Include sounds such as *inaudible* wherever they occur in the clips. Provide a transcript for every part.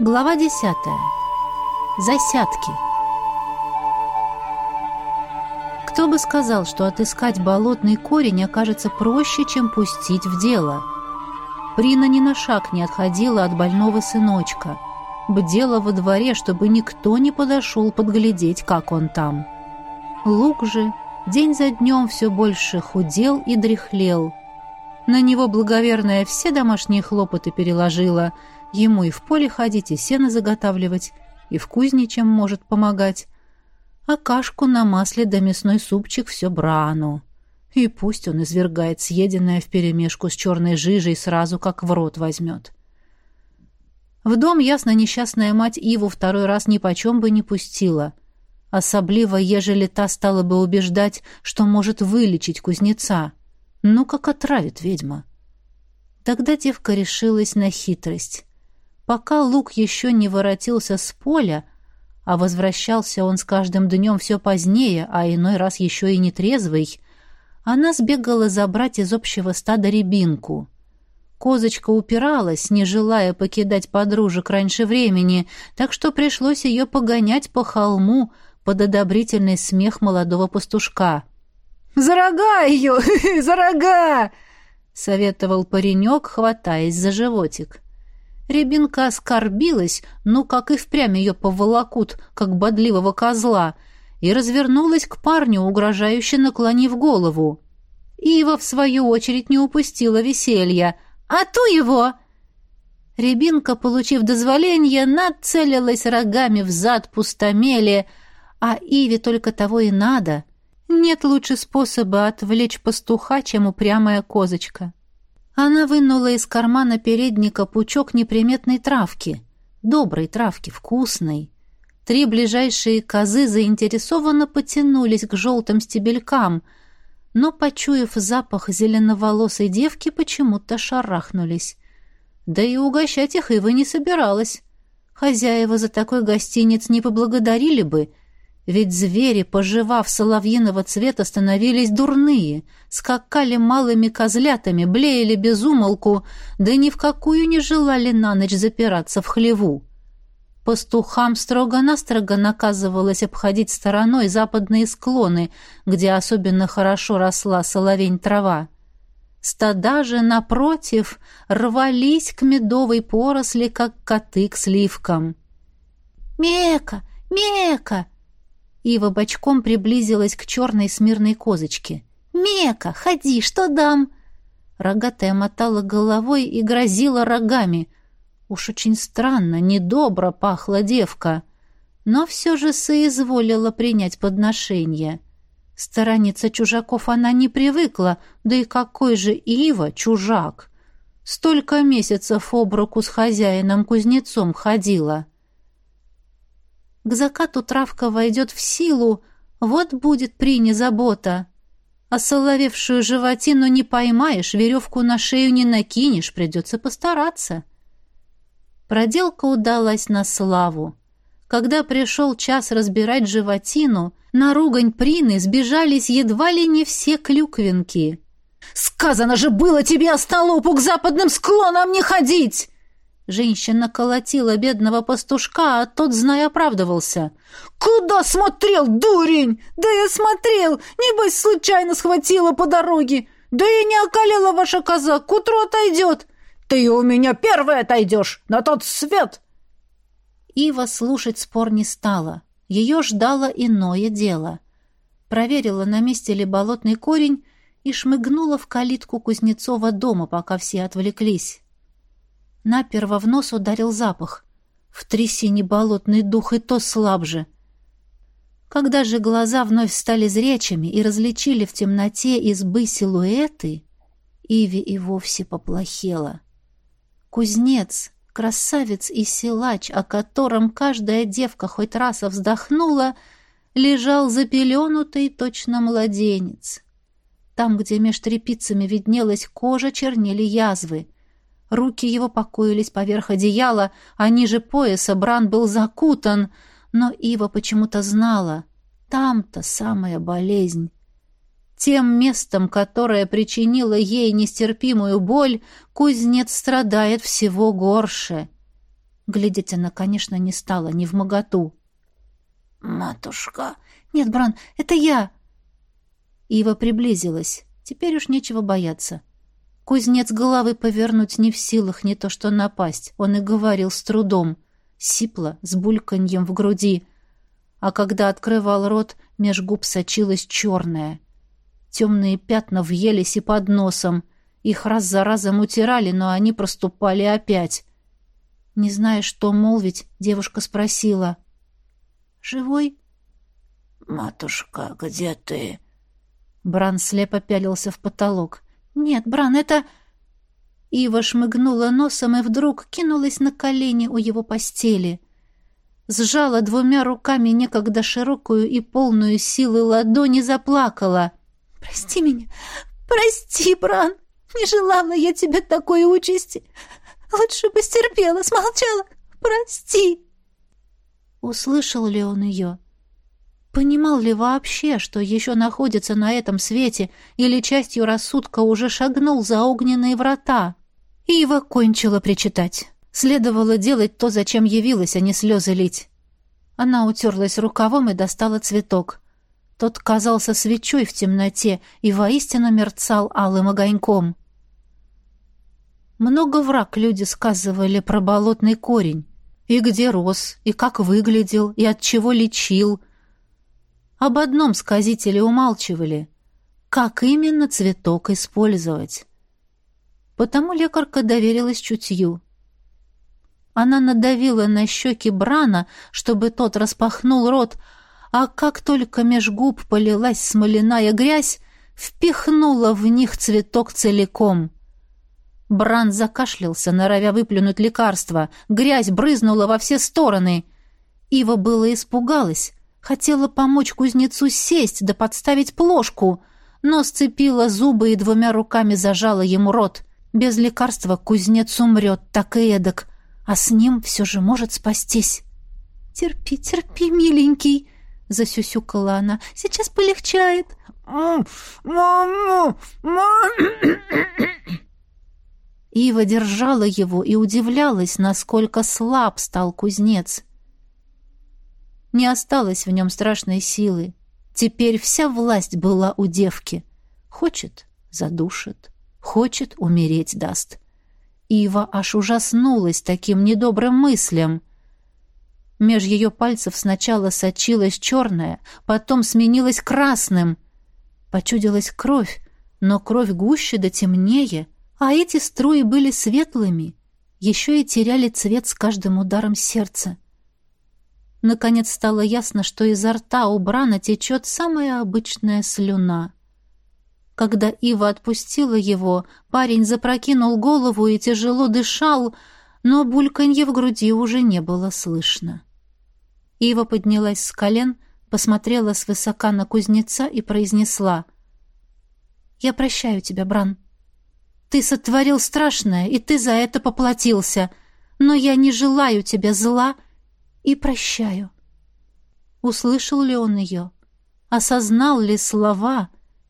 Глава десятая. Засядки. Кто бы сказал, что отыскать болотный корень окажется проще, чем пустить в дело. Прина ни на шаг не отходила от больного сыночка. Бдела во дворе, чтобы никто не подошел подглядеть, как он там. Лук же день за днем все больше худел и дряхлел. На него благоверная все домашние хлопоты переложила — Ему и в поле ходить, и сено заготавливать, и в кузне чем может помогать. А кашку на масле да мясной супчик все брану. И пусть он извергает съеденное вперемешку с черной жижей сразу, как в рот возьмет. В дом, ясно, несчастная мать Иву второй раз ни почем бы не пустила. Особливо, ежели та стала бы убеждать, что может вылечить кузнеца. Ну, как отравит ведьма. Тогда девка решилась на хитрость. Пока Лук еще не воротился с поля, а возвращался он с каждым днем все позднее, а иной раз еще и нетрезвый, она сбегала забрать из общего стада рябинку. Козочка упиралась, не желая покидать подружек раньше времени, так что пришлось ее погонять по холму под одобрительный смех молодого пастушка. «За рога ее! *laughs* За рога!» — советовал паренек, хватаясь за животик. Рябинка оскорбилась, ну, как и впрямь ее поволокут, как бодливого козла, и развернулась к парню, угрожающе наклонив голову. Ива, в свою очередь, не упустила веселья. «А ту его!» Рябинка, получив дозволение, нацелилась рогами в зад пустомели, а Иве только того и надо. Нет лучше способа отвлечь пастуха, чем упрямая козочка. Она вынула из кармана передника пучок неприметной травки. Доброй травки, вкусной. Три ближайшие козы заинтересованно потянулись к желтым стебелькам, но, почуяв запах зеленоволосой девки, почему-то шарахнулись. Да и угощать их Ива не собиралась. Хозяева за такой гостиниц не поблагодарили бы — ведь звери, пожевав соловьиного цвета, становились дурные, скакали малыми козлятами, блеяли без умолку, да ни в какую не желали на ночь запираться в хлеву. Пастухам строго-настрого наказывалось обходить стороной западные склоны, где особенно хорошо росла соловень трава. Стада же, напротив, рвались к медовой поросли, как коты к сливкам. «Мека! Мека!» Ива бочком приблизилась к черной смирной козочке. «Мека, ходи, что дам?» Рогатая мотала головой и грозила рогами. Уж очень странно, недобро пахла девка. Но все же соизволила принять подношение. Сторониться чужаков она не привыкла, да и какой же Ива чужак! Столько месяцев об руку с хозяином-кузнецом ходила. К закату травка войдет в силу, вот будет прине забота. А соловевшую животину не поймаешь, веревку на шею не накинешь, придется постараться. Проделка удалась на славу. Когда пришел час разбирать животину, на ругань Прины сбежались едва ли не все клюквинки. «Сказано же было тебе, остолопу, к западным склонам не ходить!» Женщина колотила бедного пастушка, а тот, зная, оправдывался. «Куда смотрел, дурень? Да я смотрел! Небось, случайно схватила по дороге! Да и не околела ваша коза, к утру отойдет! Ты у меня первый отойдешь, на тот свет!» Ива слушать спор не стала. Ее ждало иное дело. Проверила, на месте ли болотный корень, и шмыгнула в калитку Кузнецова дома, пока все отвлеклись. Наперво в нос ударил запах. В трясине болотный дух и то слабже. Когда же глаза вновь стали зрячими и различили в темноте избы силуэты, Иви и вовсе поплохело. Кузнец, красавец и силач, о котором каждая девка хоть раз вздохнула, лежал запеленутый точно младенец. Там, где меж трепицами виднелась кожа, чернели язвы. Руки его покоились поверх одеяла, а ниже пояса Бран был закутан, но Ива почему-то знала. Там-то самая болезнь. Тем местом, которое причинило ей нестерпимую боль, кузнец страдает всего горше. Глядеть она, конечно, не стала, не в моготу. «Матушка!» «Нет, Бран, это я!» Ива приблизилась. Теперь уж нечего бояться. Кузнец головы повернуть не в силах, не то что напасть. Он и говорил с трудом, сипло, с бульканьем в груди. А когда открывал рот, меж губ сочилась черная. Темные пятна въелись и под носом. Их раз за разом утирали, но они проступали опять. Не зная, что молвить, девушка спросила. «Живой?» «Матушка, где ты?» Бран слепо пялился в потолок. «Нет, Бран, это...» Ива шмыгнула носом и вдруг кинулась на колени у его постели. Сжала двумя руками некогда широкую и полную силы ладони, заплакала. «Прости меня! Прости, Бран! Не желала я тебе такой участи! Лучше бы стерпела, смолчала! Прости!» Услышал ли он ее? Понимал ли вообще, что еще находится на этом свете, или частью рассудка уже шагнул за огненные врата? Ива кончила причитать. Следовало делать то, зачем явилась, а не слезы лить. Она утерлась рукавом и достала цветок. Тот казался свечой в темноте и воистину мерцал алым огоньком. Много враг люди сказывали про болотный корень. И где рос, и как выглядел, и от чего лечил — об одном сказители умалчивали. Как именно цветок использовать? Потому лекарка доверилась чутью. Она надавила на щеки Брана, чтобы тот распахнул рот, а как только меж губ полилась смоляная грязь, впихнула в них цветок целиком. Бран закашлялся, норовя выплюнуть лекарство. Грязь брызнула во все стороны. Ива было испугалась, Хотела помочь кузнецу сесть да подставить плошку, но сцепила зубы и двумя руками зажала ему рот. Без лекарства кузнец умрет, так и эдак, а с ним все же может спастись. «Терпи, терпи, миленький!» — засюсюкала она. «Сейчас полегчает!» «Мама! Мама!» Ива держала его и удивлялась, насколько слаб стал кузнец. Не осталось в нем страшной силы. Теперь вся власть была у девки. Хочет — задушит, хочет — умереть даст. Ива аж ужаснулась таким недобрым мыслям. Меж ее пальцев сначала сочилась черная, потом сменилась красным. Почудилась кровь, но кровь гуще да темнее, а эти струи были светлыми, еще и теряли цвет с каждым ударом сердца. Наконец стало ясно, что изо рта у Брана течет самая обычная слюна. Когда Ива отпустила его, парень запрокинул голову и тяжело дышал, но бульканье в груди уже не было слышно. Ива поднялась с колен, посмотрела свысока на кузнеца и произнесла. «Я прощаю тебя, Бран. Ты сотворил страшное, и ты за это поплатился, но я не желаю тебе зла и прощаю. Услышал ли он ее? Осознал ли слова?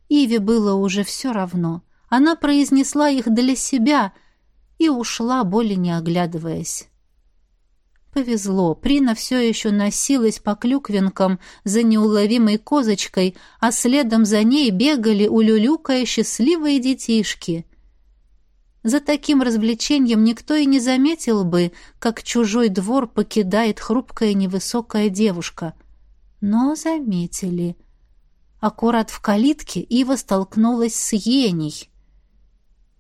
Иве было уже все равно. Она произнесла их для себя и ушла, более не оглядываясь. Повезло. Прина все еще носилась по клюквинкам за неуловимой козочкой, а следом за ней бегали, улюлюкая счастливые детишки. За таким развлечением никто и не заметил бы, как чужой двор покидает хрупкая невысокая девушка. Но заметили. Аккурат в калитке Ива столкнулась с Еней.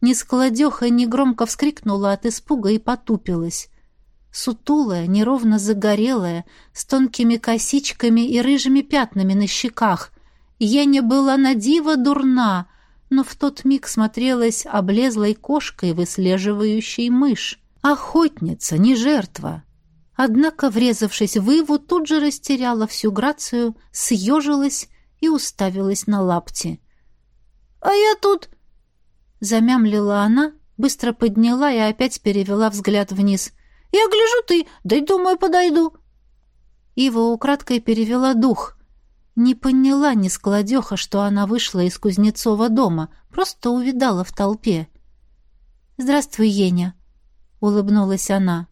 Нескладеха негромко вскрикнула от испуга и потупилась. Сутулая, неровно загорелая, с тонкими косичками и рыжими пятнами на щеках. Еня была на диво дурна — но в тот миг смотрелась облезлой кошкой, выслеживающей мышь. Охотница, не жертва. Однако, врезавшись в Иву, тут же растеряла всю грацию, съежилась и уставилась на лапти. «А я тут...» Замямлила она, быстро подняла и опять перевела взгляд вниз. «Я гляжу ты, дай, думаю, подойду». Ива украдкой перевела дух. Не поняла ни складеха, что она вышла из Кузнецова дома, просто увидала в толпе. «Здравствуй, Еня», — улыбнулась она.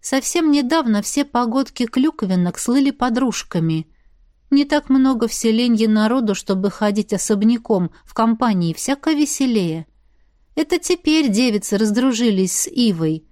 Совсем недавно все погодки клюквенок слыли подружками. Не так много в селенье народу, чтобы ходить особняком, в компании всяко веселее. Это теперь девицы раздружились с Ивой.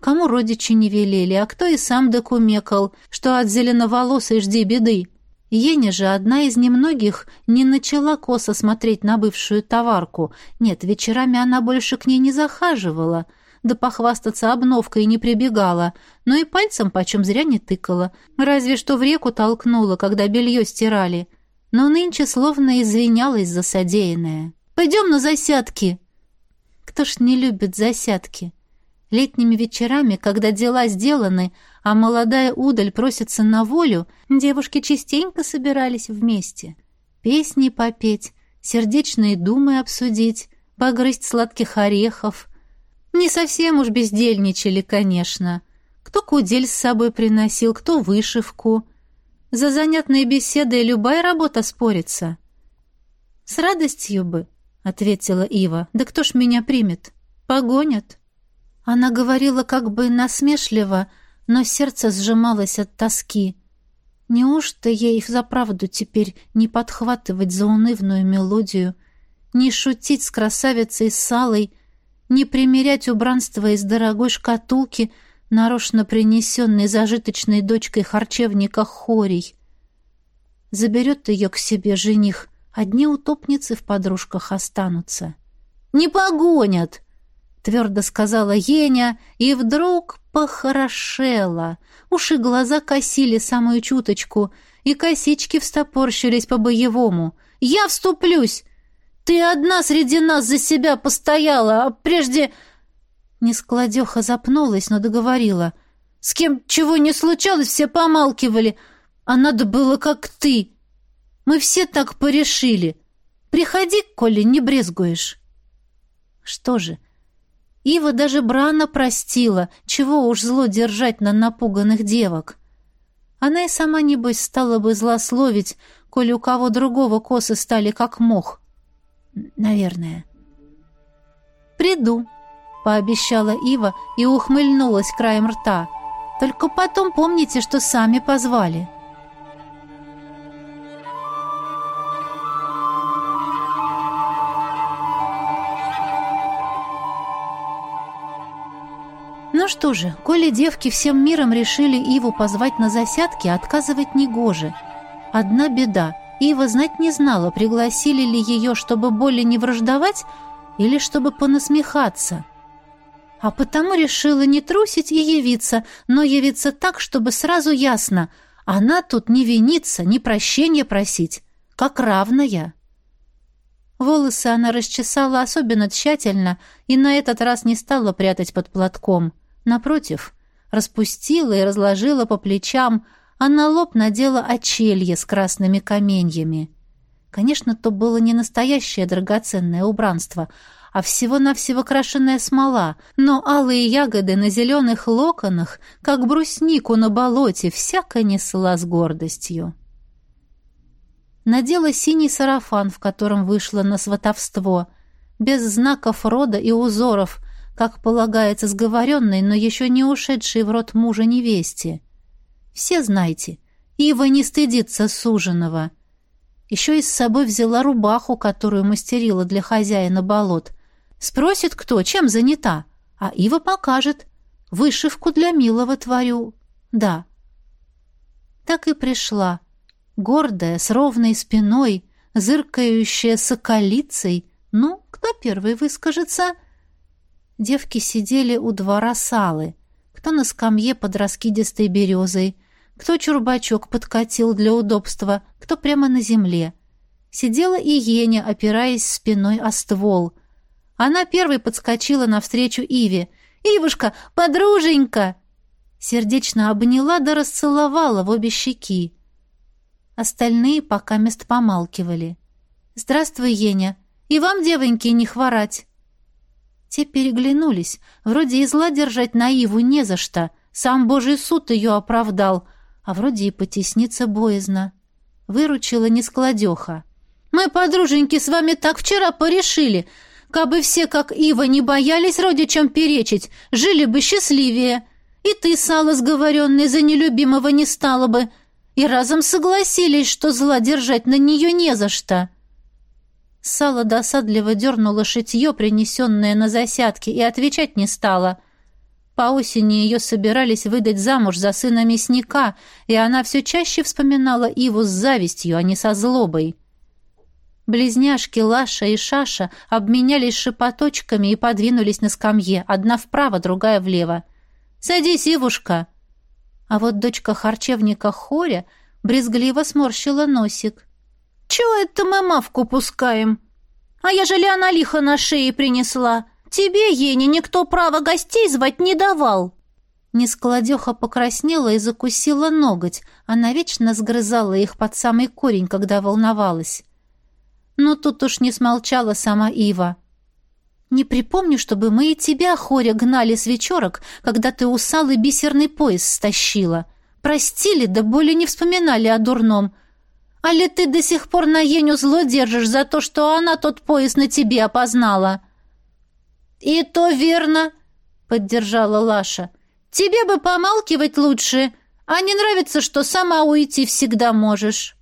Кому родичи не велели, а кто и сам докумекал, что от зеленоволосой жди беды. Еня же одна из немногих не начала косо смотреть на бывшую товарку. Нет, вечерами она больше к ней не захаживала, да похвастаться обновкой не прибегала, но и пальцем почем зря не тыкала, разве что в реку толкнула, когда белье стирали. Но нынче словно извинялась за содеянное. «Пойдем на засядки!» Кто ж не любит засядки? Летними вечерами, когда дела сделаны, а молодая удаль просится на волю, девушки частенько собирались вместе. Песни попеть, сердечные думы обсудить, погрызть сладких орехов. Не совсем уж бездельничали, конечно. Кто кудель с собой приносил, кто вышивку. За занятные беседы любая работа спорится. «С радостью бы», — ответила Ива. «Да кто ж меня примет? Погонят». Она говорила как бы насмешливо, но сердце сжималось от тоски. Неужто ей взаправду теперь не подхватывать заунывную мелодию, не шутить с красавицей Салой, не примерять убранство из дорогой шкатулки, нарочно принесенной зажиточной дочкой харчевника Хорий? Заберет ее к себе жених, одни утопницы в подружках останутся. «Не погонят!» Твердо сказала Еня, и вдруг похорошела. Уши глаза косили самую чуточку, и косички встопорщились по-боевому. «Я вступлюсь! Ты одна среди нас за себя постояла, а прежде...» Нескладеха запнулась, но договорила. «С кем чего не случалось, все помалкивали, а надо было как ты. Мы все так порешили. Приходи, коли не брезгуешь». Что же, Ива даже Брана простила, чего уж зло держать на напуганных девок. Она и сама, небось, стала бы злословить, коли у кого другого косы стали как мох. Наверное. «Приду», — пообещала Ива и ухмыльнулась краем рта. «Только потом помните, что сами позвали». Ну что же, коли девки всем миром решили Иву позвать на засядки, отказывать негоже. Одна беда. Ива знать не знала, пригласили ли ее, чтобы более не враждовать, или чтобы понасмехаться. А потому решила не трусить и явиться, но явиться так, чтобы сразу ясно. Она тут не винится, не прощения просить, как равная. Волосы она расчесала особенно тщательно и на этот раз не стала прятать под платком — Напротив, распустила и разложила по плечам, а на лоб надела очелье с красными каменьями. Конечно, то было не настоящее драгоценное убранство, а всего-навсего крашеная смола, но алые ягоды на зеленых локонах, как бруснику на болоте, всяко несла с гордостью. Надела синий сарафан, в котором вышла на сватовство, без знаков рода и узоров, как полагается сговоренной, но еще не ушедшей в рот мужа невесте. Все знаете, Ива не стыдится суженого. Еще и с собой взяла рубаху, которую мастерила для хозяина болот. Спросит кто, чем занята, а Ива покажет. Вышивку для милого творю. Да. Так и пришла. Гордая, с ровной спиной, зыркающая соколицей. Ну, кто первый выскажется — Девки сидели у двора салы. Кто на скамье под раскидистой березой, кто чурбачок подкатил для удобства, кто прямо на земле. Сидела и Еня, опираясь спиной о ствол. Она первой подскочила навстречу Иве. «Ивушка, подруженька!» Сердечно обняла да расцеловала в обе щеки. Остальные пока мест помалкивали. «Здравствуй, Еня. И вам, девоньки, не хворать!» Те переглянулись. Вроде и зла держать наиву не за что. Сам Божий суд ее оправдал. А вроде и потесниться боязно. Выручила нескладеха. «Мы, подруженьки, с вами так вчера порешили. Кабы все, как Ива, не боялись родичам перечить, жили бы счастливее. и ты, сало сговоренный, за нелюбимого не стала бы, и разом согласились, что зла держать на нее не за что». Сало досадливо дернуло шитье, принесенное на засядке, и отвечать не стала. По осени ее собирались выдать замуж за сына мясника, и она все чаще вспоминала Иву с завистью, а не со злобой. Близняшки Лаша и Шаша обменялись шепоточками и подвинулись на скамье, одна вправо, другая влево. «Садись, Ивушка!» А вот дочка харчевника Хоря брезгливо сморщила носик. «Чего это мы мавку пускаем? А ежели она лихо на шее принесла? Тебе, Ени, никто права гостей звать не давал!» Нескладеха покраснела и закусила ноготь. Она вечно сгрызала их под самый корень, когда волновалась. Но тут уж не смолчала сама Ива. «Не припомню, чтобы мы и тебя, Хоря, гнали с вечерок, когда ты усал и бисерный пояс стащила. Простили, да более не вспоминали о дурном. А ли ты до сих пор на Еню зло держишь за то, что она тот пояс на тебе опознала?» «И то верно», — поддержала Лаша. «Тебе бы помалкивать лучше, а не нравится, что сама уйти всегда можешь».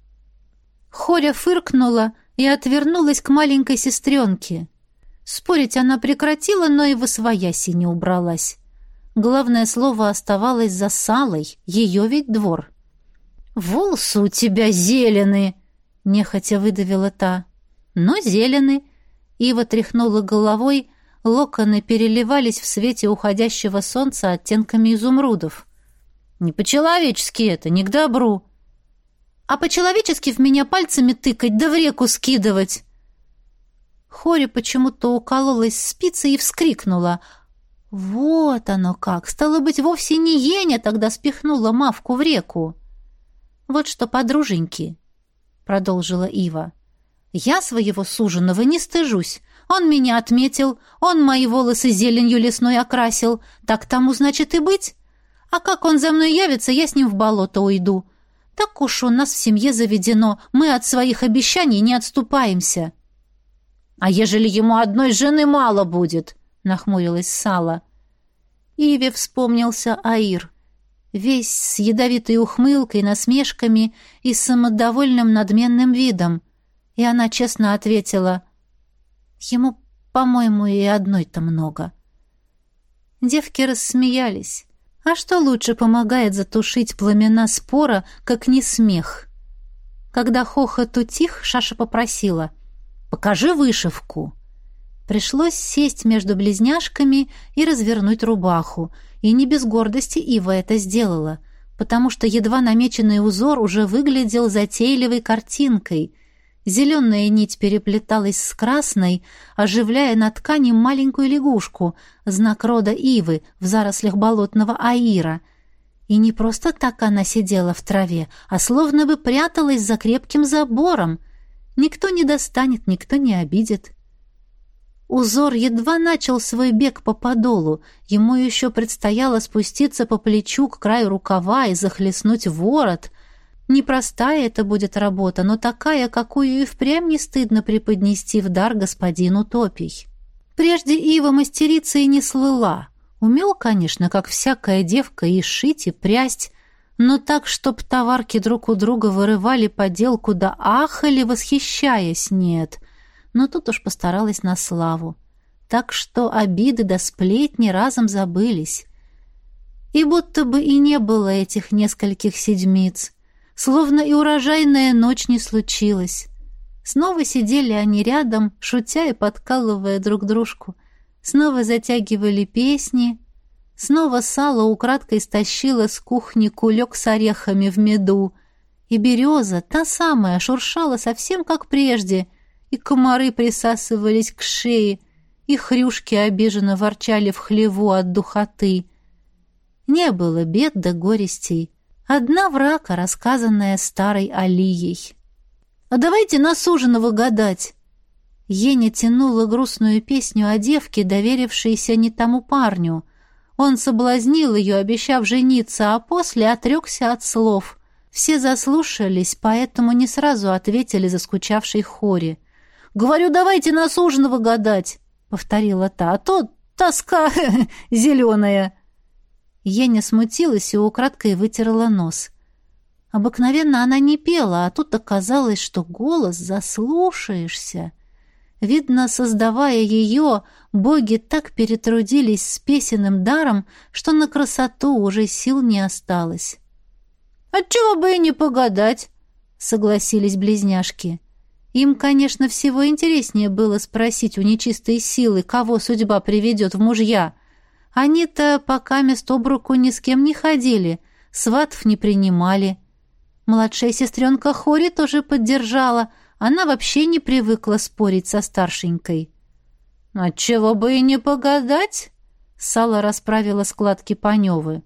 Хоря фыркнула и отвернулась к маленькой сестренке. Спорить она прекратила, но и в освояси не убралась. Главное слово оставалось за салой, ее ведь двор. «Волосы у тебя зеленые!» — нехотя выдавила та. «Но зеленые!» Ива тряхнула головой, локоны переливались в свете уходящего солнца оттенками изумрудов. «Не по-человечески это, не к добру!» «А по-человечески в меня пальцами тыкать да в реку скидывать!» Хори почему-то укололась спицей и вскрикнула. «Вот оно как! Стало быть, вовсе не Еня тогда спихнула Мавку в реку!» «Вот что, подруженьки!» — продолжила Ива. «Я своего суженого не стыжусь. Он меня отметил, он мои волосы зеленью лесной окрасил. Так тому, значит, и быть. А как он за мной явится, я с ним в болото уйду. Так уж у нас в семье заведено, мы от своих обещаний не отступаемся». «А ежели ему одной жены мало будет?» — нахмурилась Сала. Иве вспомнился Аир. Весь с ядовитой ухмылкой, насмешками и самодовольным надменным видом. И она честно ответила, «Ему, по-моему, и одной-то много». Девки рассмеялись. А что лучше помогает затушить пламена спора, как не смех? Когда хохот утих, Шаша попросила — Покажи вышивку». Пришлось сесть между близняшками и развернуть рубаху, и не без гордости Ива это сделала, потому что едва намеченный узор уже выглядел затейливой картинкой. Зеленая нить переплеталась с красной, оживляя на ткани маленькую лягушку, знак рода Ивы в зарослях болотного аира. И не просто так она сидела в траве, а словно бы пряталась за крепким забором — Никто не достанет, никто не обидит. Узор едва начал свой бег по подолу. Ему еще предстояло спуститься по плечу к краю рукава и захлестнуть ворот. Непростая это будет работа, но такая, какую и впрямь не стыдно преподнести в дар господину Топий. Прежде Ива мастерица и не слыла. Умел, конечно, как всякая девка, и шить, и прясть, но так, чтоб товарки друг у друга вырывали поделку да ахали, восхищаясь, нет. Но тут уж постаралась на славу. Так что обиды да сплетни разом забылись. И будто бы и не было этих нескольких седмиц. Словно и урожайная ночь не случилась. Снова сидели они рядом, шутя и подкалывая друг дружку. Снова затягивали песни, Снова сало украдкой стащила с кухни кулек с орехами в меду. И береза, та самая, шуршала совсем как прежде, и комары присасывались к шее, и хрюшки обиженно ворчали в хлеву от духоты. Не было бед да горестей. Одна врака, рассказанная старой Алией. «А давайте на суженого гадать!» Еня тянула грустную песню о девке, доверившейся не тому парню — он соблазнил ее, обещав жениться, а после отрекся от слов. Все заслушались, поэтому не сразу ответили заскучавшей Хори. «Говорю, давайте на суженого гадать», — повторила та, «а то тоска *laughs* зеленая». Еня смутилась и украдкой вытерла нос. Обыкновенно она не пела, а тут оказалось, что голос заслушаешься. Видно, создавая ее, боги так перетрудились с песенным даром, что на красоту уже сил не осталось. «Отчего бы и не погадать?» — согласились близняшки. Им, конечно, всего интереснее было спросить у нечистой силы, кого судьба приведет в мужья. Они-то пока мест об руку ни с кем не ходили, сватов не принимали. Младшая сестренка Хори тоже поддержала, она вообще не привыкла спорить со старшенькой. «Отчего бы и не погадать?» Сала расправила складки Паневы.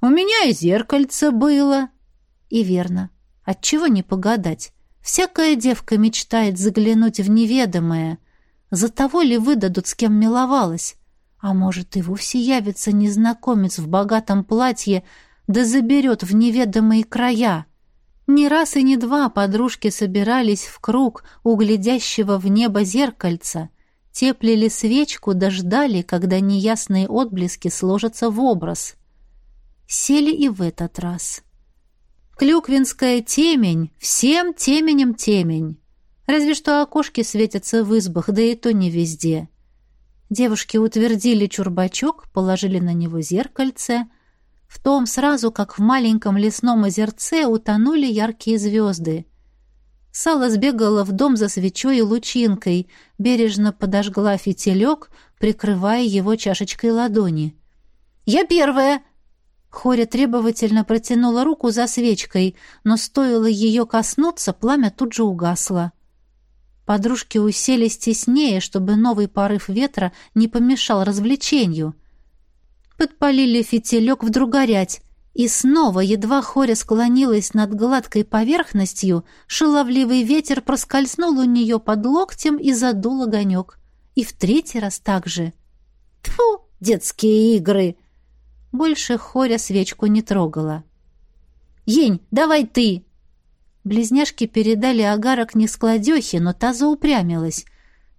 «У меня и зеркальце было». И верно. Отчего не погадать? Всякая девка мечтает заглянуть в неведомое. За того ли выдадут, с кем миловалась? А может, и вовсе явится незнакомец в богатом платье, да заберет в неведомые края. Не раз и не два подружки собирались в круг у глядящего в небо зеркальца, теплили свечку, дождали, когда неясные отблески сложатся в образ. Сели и в этот раз. Клюквинская темень, всем теменем темень. Разве что окошки светятся в избах, да и то не везде. Девушки утвердили чурбачок, положили на него зеркальце. В том сразу, как в маленьком лесном озерце, утонули яркие звезды. Сала сбегала в дом за свечой и лучинкой, бережно подожгла фитилек, прикрывая его чашечкой ладони. «Я первая!» Хоря требовательно протянула руку за свечкой, но стоило ее коснуться, пламя тут же угасло. Подружки уселись теснее, чтобы новый порыв ветра не помешал развлечению. Подпалили фитилек вдруг горять, и снова, едва Хоря склонилась над гладкой поверхностью, шаловливый ветер проскользнул у нее под локтем и задул огонек. И в третий раз так же. «Тьфу, детские игры!» Больше Хоря свечку не трогала. «Ень, давай ты!» Близняшки передали агарок не складехе, но та заупрямилась.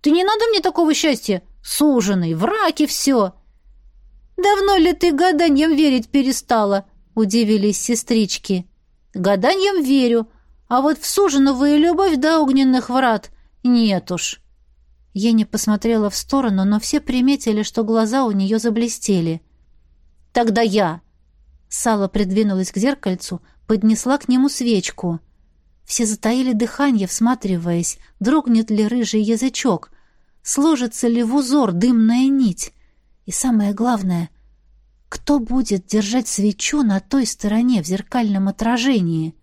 «Ты не надо мне такого счастья! Суженый, враки все!» «Давно ли ты гаданьям верить перестала?» — удивились сестрички. «Гаданьям верю, а вот в суженовую любовь до огненных врат нет уж». Еня посмотрела в сторону, но все приметили, что глаза у нее заблестели. Тогда я. Сала придвинулась к зеркальцу, поднесла к нему свечку. Все затаили дыхание, всматриваясь, дрогнет ли рыжий язычок, сложится ли в узор дымная нить. И самое главное, кто будет держать свечу на той стороне в зеркальном отражении?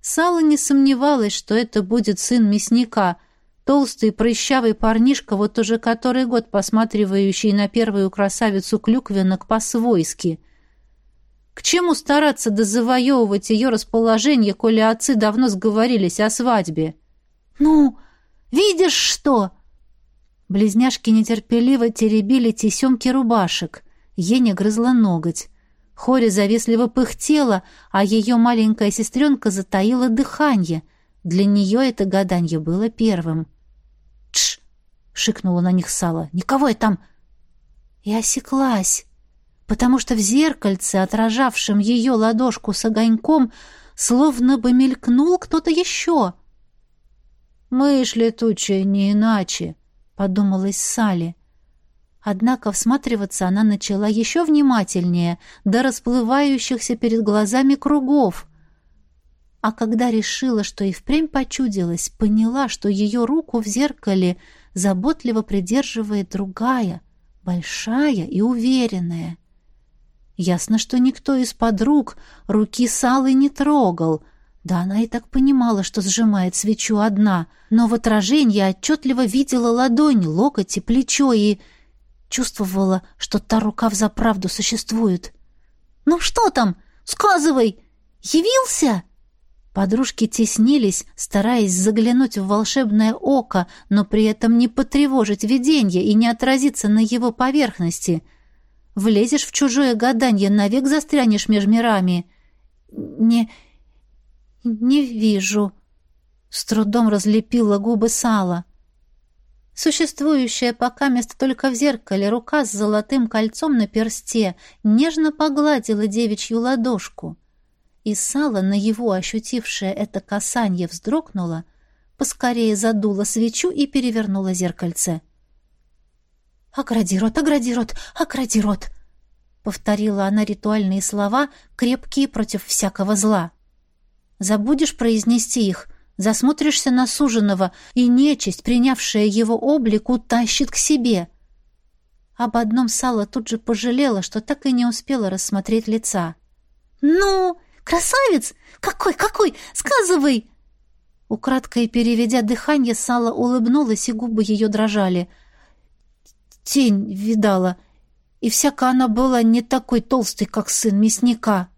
Сала не сомневалась, что это будет сын мясника — Толстый прыщавый парнишка, вот уже который год посматривающий на первую красавицу клюквенок по-свойски. К чему стараться дозавоевывать ее расположение, коли отцы давно сговорились о свадьбе? «Ну, видишь что?» Близняшки нетерпеливо теребили тесемки рубашек. Еня грызла ноготь. Хори завистливо пыхтела, а ее маленькая сестренка затаила дыхание. Для нее это гаданье было первым. «Тш!» — шикнула на них Сала. «Никого я там...» И осеклась, потому что в зеркальце, отражавшем ее ладошку с огоньком, словно бы мелькнул кто-то еще. «Мышь летучая не иначе», — подумалась Салли. Однако всматриваться она начала еще внимательнее, до расплывающихся перед глазами кругов. А когда решила, что и впрямь почудилась, поняла, что ее руку в зеркале заботливо придерживает другая, большая и уверенная. Ясно, что никто из подруг руки Салы не трогал. Да она и так понимала, что сжимает свечу одна, но в отражении отчетливо видела ладонь, локоть и плечо и чувствовала, что та рука взаправду существует. «Ну что там? Сказывай! Явился?» Подружки теснились, стараясь заглянуть в волшебное око, но при этом не потревожить виденье и не отразиться на его поверхности. Влезешь в чужое гаданье, навек застрянешь меж мирами. Не... не вижу. С трудом разлепила губы сала. Существующая пока место только в зеркале рука с золотым кольцом на персте нежно погладила девичью ладошку. И сало, на его ощутившее это касание, вздрогнуло, поскорее задула свечу и перевернула зеркальце. «Огради рот, огради рот, огради рот!» Повторила она ритуальные слова, крепкие против всякого зла. «Забудешь произнести их, засмотришься на суженого, и нечисть, принявшая его облик, утащит к себе». Об одном Сала тут же пожалела, что так и не успела рассмотреть лица. «Ну, красавец! Какой, какой! Сказывай!» Украдкой переведя дыхание, Сала улыбнулась, и губы ее дрожали. «Тень видала, и всяко она была не такой толстой, как сын мясника».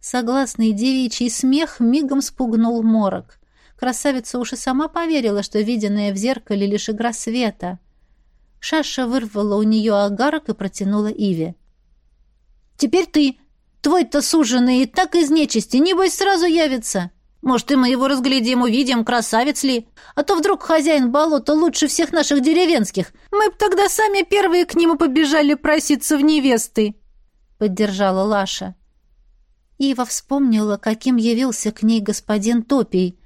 Согласный девичий смех мигом спугнул морок. Красавица уж и сама поверила, что виденное в зеркале лишь игра света. Шаша вырвала у нее агарок и протянула Иве. «Теперь ты! Твой-то суженый и так из нечисти, небось, сразу явится!» Может, и мы его разглядим, увидим, красавец ли. А то вдруг хозяин болота лучше всех наших деревенских. Мы б тогда сами первые к нему побежали проситься в невесты», — поддержала Лаша. Ива вспомнила, каким явился к ней господин Топий,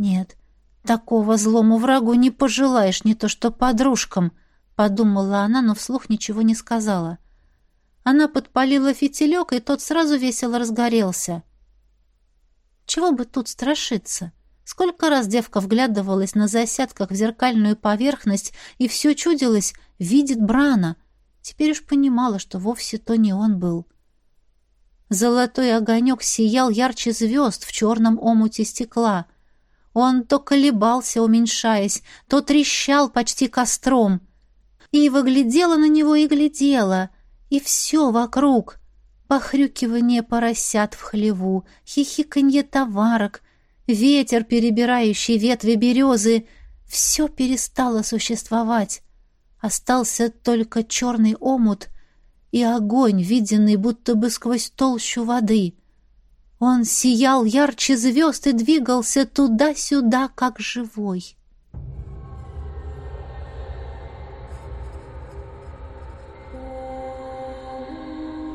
«Нет, такого злому врагу не пожелаешь, не то что подружкам», — подумала она, но вслух ничего не сказала. Она подпалила фитилек, и тот сразу весело разгорелся. Чего бы тут страшиться? Сколько раз девка вглядывалась на засядках в зеркальную поверхность и все чудилось, видит Брана. Теперь уж понимала, что вовсе то не он был. Золотой огонек сиял ярче звезд в черном омуте стекла — он то колебался, уменьшаясь, то трещал почти костром. Ива глядела на него и глядела, и все вокруг. Похрюкивание поросят в хлеву, хихиканье товарок, ветер, перебирающий ветви березы — все перестало существовать. Остался только черный омут и огонь, виденный будто бы сквозь толщу воды — он сиял ярче звезд и двигался туда-сюда, как живой.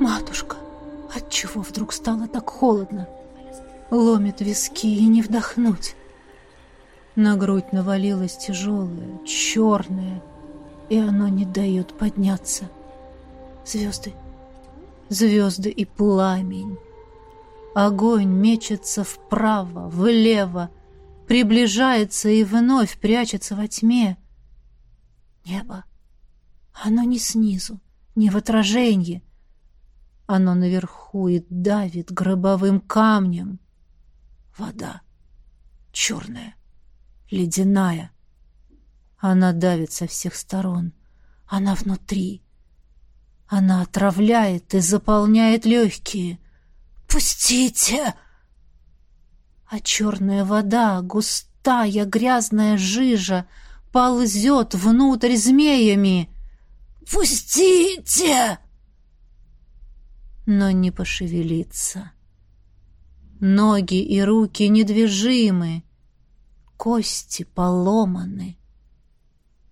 «Матушка, отчего вдруг стало так холодно? Ломит виски и не вдохнуть». На грудь навалилось тяжелое, черное, и оно не дает подняться. Звезды, звезды и пламень. Огонь мечется вправо, влево, приближается и вновь прячется во тьме. Небо. Оно не снизу, не в отражении. Оно наверху и давит гробовым камнем. Вода. Черная, ледяная. Она давит со всех сторон. Она внутри. Она отравляет и заполняет легкие. «Пустите!» А черная вода, густая грязная жижа, ползет внутрь змеями. «Пустите!» Но не пошевелиться. Ноги и руки недвижимы, кости поломаны.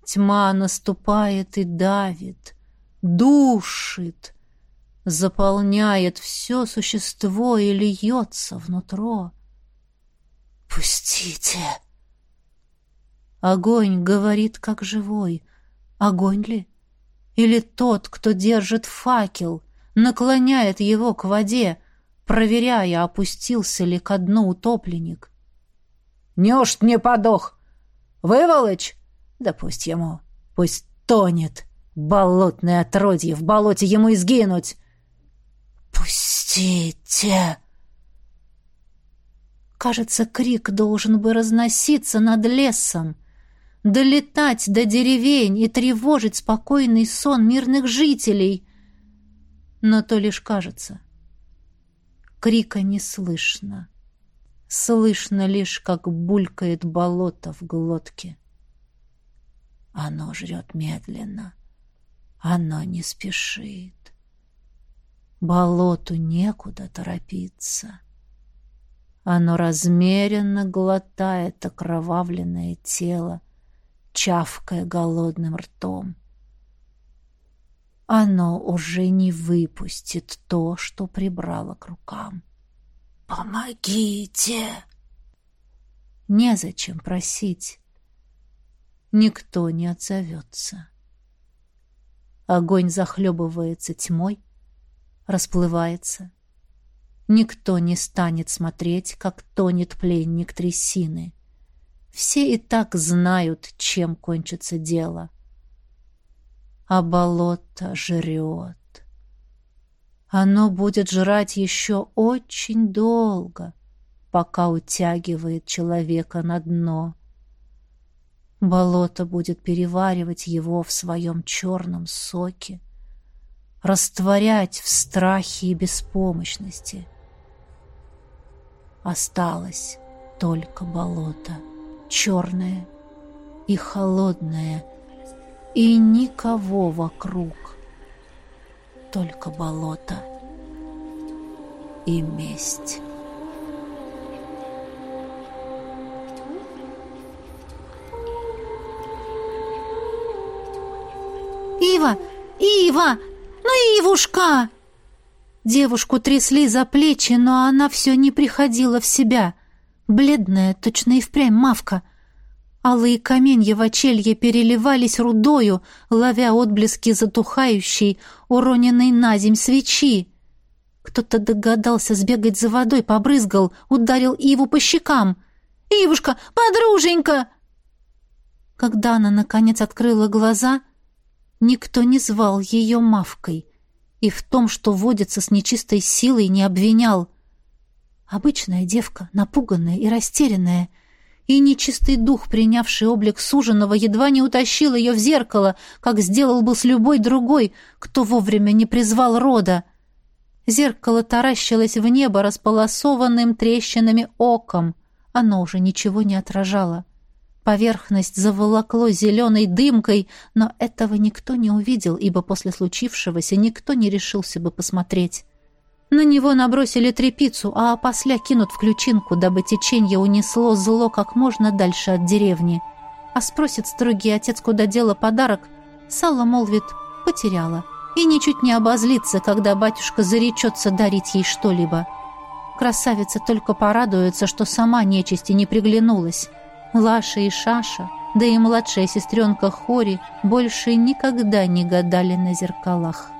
Тьма наступает и давит, душит, заполняет все существо и льется внутрь. «Пустите!» Огонь говорит, как живой. Огонь ли? Или тот, кто держит факел, наклоняет его к воде, проверяя, опустился ли ко дну утопленник? «Неужт не подох? Выволочь? Да пусть ему, пусть тонет. Болотное отродье, в болоте ему изгинуть. «Пустите!» Кажется, крик должен бы разноситься над лесом, долетать до деревень и тревожить спокойный сон мирных жителей. Но то лишь кажется. Крика не слышно. Слышно лишь, как булькает болото в глотке. Оно жрет медленно. Оно не спешит. Болоту некуда торопиться. Оно размеренно глотает окровавленное тело, чавкая голодным ртом. Оно уже не выпустит то, что прибрало к рукам. «Помогите!» Незачем просить. Никто не отзовется. Огонь захлебывается тьмой, расплывается. Никто не станет смотреть, как тонет пленник трясины. Все и так знают, чем кончится дело. А болото жрет. Оно будет жрать еще очень долго, пока утягивает человека на дно. Болото будет переваривать его в своем черном соке, растворять в страхе и беспомощности. Осталось только болото, черное и холодное, и никого вокруг, только болото и месть. «Ива! Ива! Ну, Ивушка!» Девушку трясли за плечи, но она все не приходила в себя. Бледная, точно и впрямь мавка. Алые каменья в очелье переливались рудою, ловя отблески затухающей, уроненной на земь свечи. Кто-то догадался сбегать за водой, побрызгал, ударил Иву по щекам. «Ивушка, подруженька!» Когда она, наконец, открыла глаза, никто не звал ее мавкой — и в том, что водится с нечистой силой, не обвинял. Обычная девка, напуганная и растерянная, и нечистый дух, принявший облик суженого, едва не утащил ее в зеркало, как сделал бы с любой другой, кто вовремя не призвал рода. Зеркало таращилось в небо располосованным трещинами оком. Оно уже ничего не отражало. Поверхность заволокло зеленой дымкой, но этого никто не увидел, ибо после случившегося никто не решился бы посмотреть. На него набросили трепицу, а опосля кинут в ключинку, дабы течение унесло зло как можно дальше от деревни. А спросит строгий отец, куда дело подарок, Салла молвит «потеряла» и ничуть не обозлится, когда батюшка заречется дарить ей что-либо. Красавица только порадуется, что сама нечисти не приглянулась. Лаша и Шаша, да и младшая сестренка Хори больше никогда не гадали на зеркалах.